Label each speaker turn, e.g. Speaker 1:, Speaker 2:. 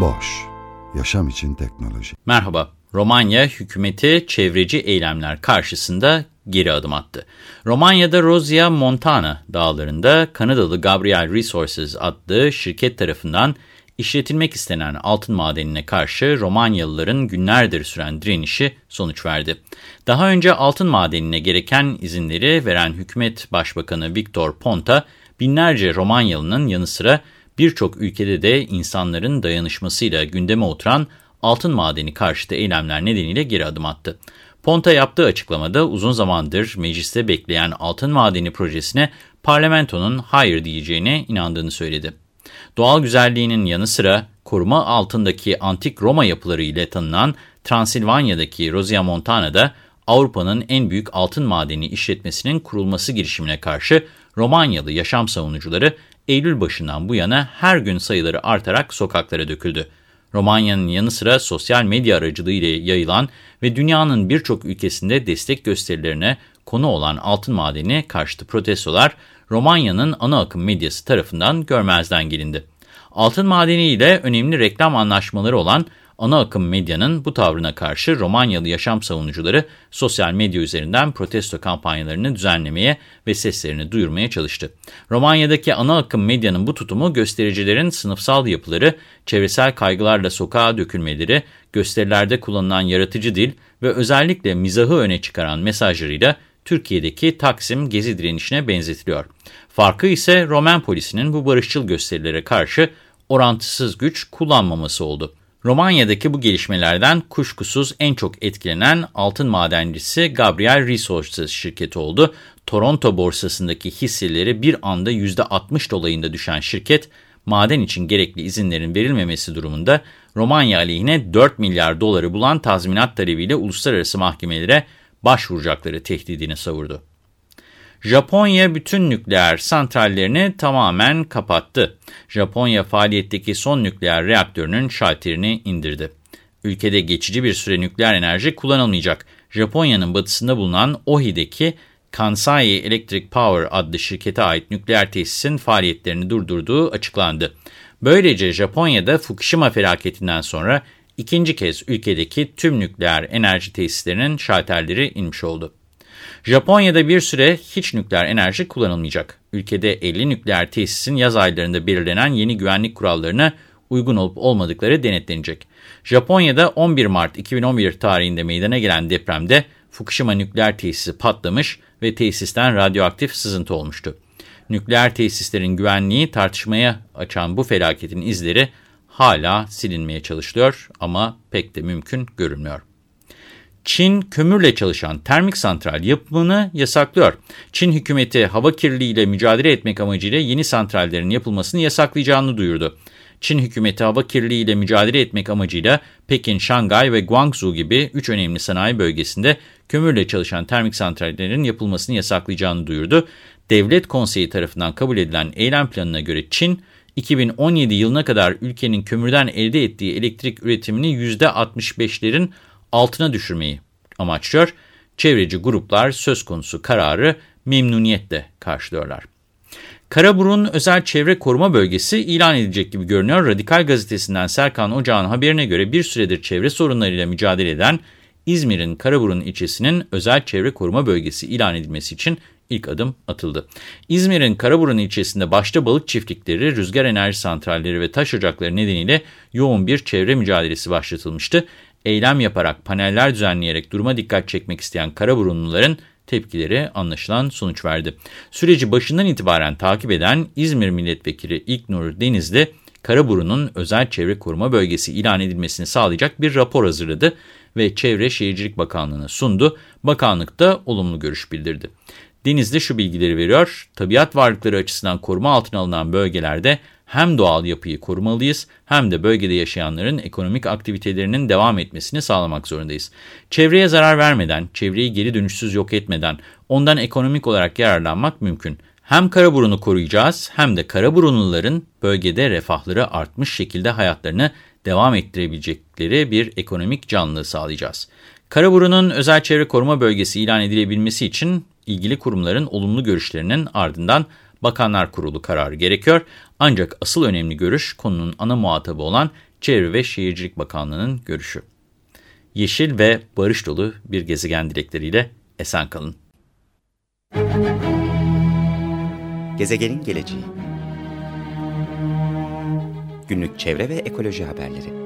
Speaker 1: Boş, yaşam için teknoloji.
Speaker 2: Merhaba, Romanya hükümeti çevreci eylemler karşısında geri adım attı. Romanya'da Rosia Montana dağlarında Kanadalı Gabriel Resources adlı şirket tarafından işletilmek istenen altın madenine karşı Romanyalıların günlerdir süren direnişi sonuç verdi. Daha önce altın madenine gereken izinleri veren hükümet başbakanı Victor Ponta, binlerce Romanyalı'nın yanı sıra birçok ülkede de insanların dayanışmasıyla gündeme oturan altın madeni karşıtı eylemler nedeniyle geri adım attı. Ponta yaptığı açıklamada uzun zamandır mecliste bekleyen altın madeni projesine parlamentonun hayır diyeceğine inandığını söyledi. Doğal güzelliğinin yanı sıra koruma altındaki antik Roma yapıları ile tanınan Transilvanya'daki Rosia Montana'da Avrupa'nın en büyük altın madeni işletmesinin kurulması girişimine karşı Romanyalı yaşam savunucuları Eylül başından bu yana her gün sayıları artarak sokaklara döküldü. Romanya'nın yanı sıra sosyal medya aracılığıyla yayılan ve dünyanın birçok ülkesinde destek gösterilerine konu olan altın madeni karşıtı protestolar Romanya'nın ana akım medyası tarafından görmezden gelindi. Altın madeni ile önemli reklam anlaşmaları olan ana akım medyanın bu tavrına karşı Romanyalı yaşam savunucuları sosyal medya üzerinden protesto kampanyalarını düzenlemeye ve seslerini duyurmaya çalıştı. Romanya'daki ana akım medyanın bu tutumu göstericilerin sınıfsal yapıları, çevresel kaygılarla sokağa dökülmeleri, gösterilerde kullanılan yaratıcı dil ve özellikle mizahı öne çıkaran mesajlarıyla Türkiye'deki Taksim gezi direnişine benzetiliyor. Farkı ise Roman polisinin bu barışçıl gösterilere karşı orantısız güç kullanmaması oldu. Romanya'daki bu gelişmelerden kuşkusuz en çok etkilenen altın madencisi Gabriel Resources şirketi oldu. Toronto borsasındaki hisseleri bir anda %60 dolayında düşen şirket, maden için gerekli izinlerin verilmemesi durumunda Romanya aleyhine 4 milyar doları bulan tazminat talebiyle uluslararası mahkemelere başvuracakları tehdidini savurdu. Japonya bütün nükleer santrallerini tamamen kapattı. Japonya faaliyetteki son nükleer reaktörünün şalterini indirdi. Ülkede geçici bir süre nükleer enerji kullanılmayacak. Japonya'nın batısında bulunan Ohi'deki Kansai Electric Power adlı şirkete ait nükleer tesisin faaliyetlerini durdurduğu açıklandı. Böylece Japonya'da Fukushima felaketinden sonra ikinci kez ülkedeki tüm nükleer enerji tesislerinin şalterleri inmiş oldu. Japonya'da bir süre hiç nükleer enerji kullanılmayacak. Ülkede 50 nükleer tesisin yaz aylarında belirlenen yeni güvenlik kurallarına uygun olup olmadıkları denetlenecek. Japonya'da 11 Mart 2011 tarihinde meydana gelen depremde Fukushima nükleer tesisi patlamış ve tesisten radyoaktif sızıntı olmuştu. Nükleer tesislerin güvenliği tartışmaya açan bu felaketin izleri hala silinmeye çalışılıyor ama pek de mümkün görünmüyor. Çin kömürle çalışan termik santral yapımını yasaklıyor. Çin hükümeti hava kirliliğiyle mücadele etmek amacıyla yeni santrallerin yapılmasını yasaklayacağını duyurdu. Çin hükümeti hava kirliliğiyle mücadele etmek amacıyla Pekin, Şangay ve Guangzhou gibi 3 önemli sanayi bölgesinde kömürle çalışan termik santrallerin yapılmasını yasaklayacağını duyurdu. Devlet Konseyi tarafından kabul edilen eylem planına göre Çin, 2017 yılına kadar ülkenin kömürden elde ettiği elektrik üretimini %65'lerin altına düşürmeyi amaçlıyor. Çevreci gruplar söz konusu kararı memnuniyetle karşılıyorlar. Karaburun Özel Çevre Koruma Bölgesi ilan edilecek gibi görünüyor. Radikal Gazetesi'nden Serkan Ocağ'ın haberine göre bir süredir çevre sorunlarıyla mücadele eden İzmir'in Karaburun ilçesinin Özel Çevre Koruma Bölgesi ilan edilmesi için ilk adım atıldı. İzmir'in Karaburun ilçesinde başta balık çiftlikleri, rüzgar enerji santralleri ve taş ocakları nedeniyle yoğun bir çevre mücadelesi başlatılmıştı eylem yaparak paneller düzenleyerek duruma dikkat çekmek isteyen Karaburunluların tepkileri anlaşılan sonuç verdi. Süreci başından itibaren takip eden İzmir Milletvekili İlknur Denizli, Karaburun'un özel çevre koruma bölgesi ilan edilmesini sağlayacak bir rapor hazırladı ve Çevre Şehircilik Bakanlığı'na sundu. Bakanlık da olumlu görüş bildirdi. Denizli şu bilgileri veriyor. Tabiat varlıkları açısından koruma altına alınan bölgelerde hem doğal yapıyı korumalıyız hem de bölgede yaşayanların ekonomik aktivitelerinin devam etmesini sağlamak zorundayız. Çevreye zarar vermeden, çevreyi geri dönüşsüz yok etmeden ondan ekonomik olarak yararlanmak mümkün. Hem Karaburun'u koruyacağız hem de Karaburunluların bölgede refahları artmış şekilde hayatlarını devam ettirebilecekleri bir ekonomik canlılığı sağlayacağız. Karaburun'un özel çevre koruma bölgesi ilan edilebilmesi için ilgili kurumların olumlu görüşlerinin ardından Bakanlar Kurulu kararı gerekiyor. Ancak asıl önemli görüş konunun ana muhatabı olan Çevre ve Şehircilik Bakanlığı'nın görüşü. Yeşil ve barış dolu bir gezegen dilekleriyle esen kalın.
Speaker 3: Gezegenin geleceği Günlük çevre ve ekoloji haberleri